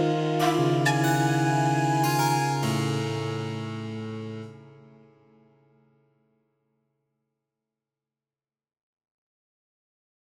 Música